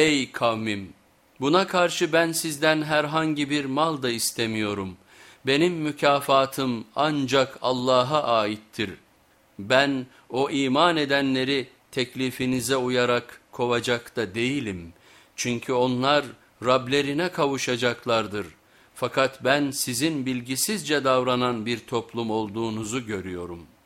Ey kavmim! Buna karşı ben sizden herhangi bir mal da istemiyorum. Benim mükafatım ancak Allah'a aittir. Ben o iman edenleri teklifinize uyarak kovacak da değilim. Çünkü onlar Rablerine kavuşacaklardır. Fakat ben sizin bilgisizce davranan bir toplum olduğunuzu görüyorum.''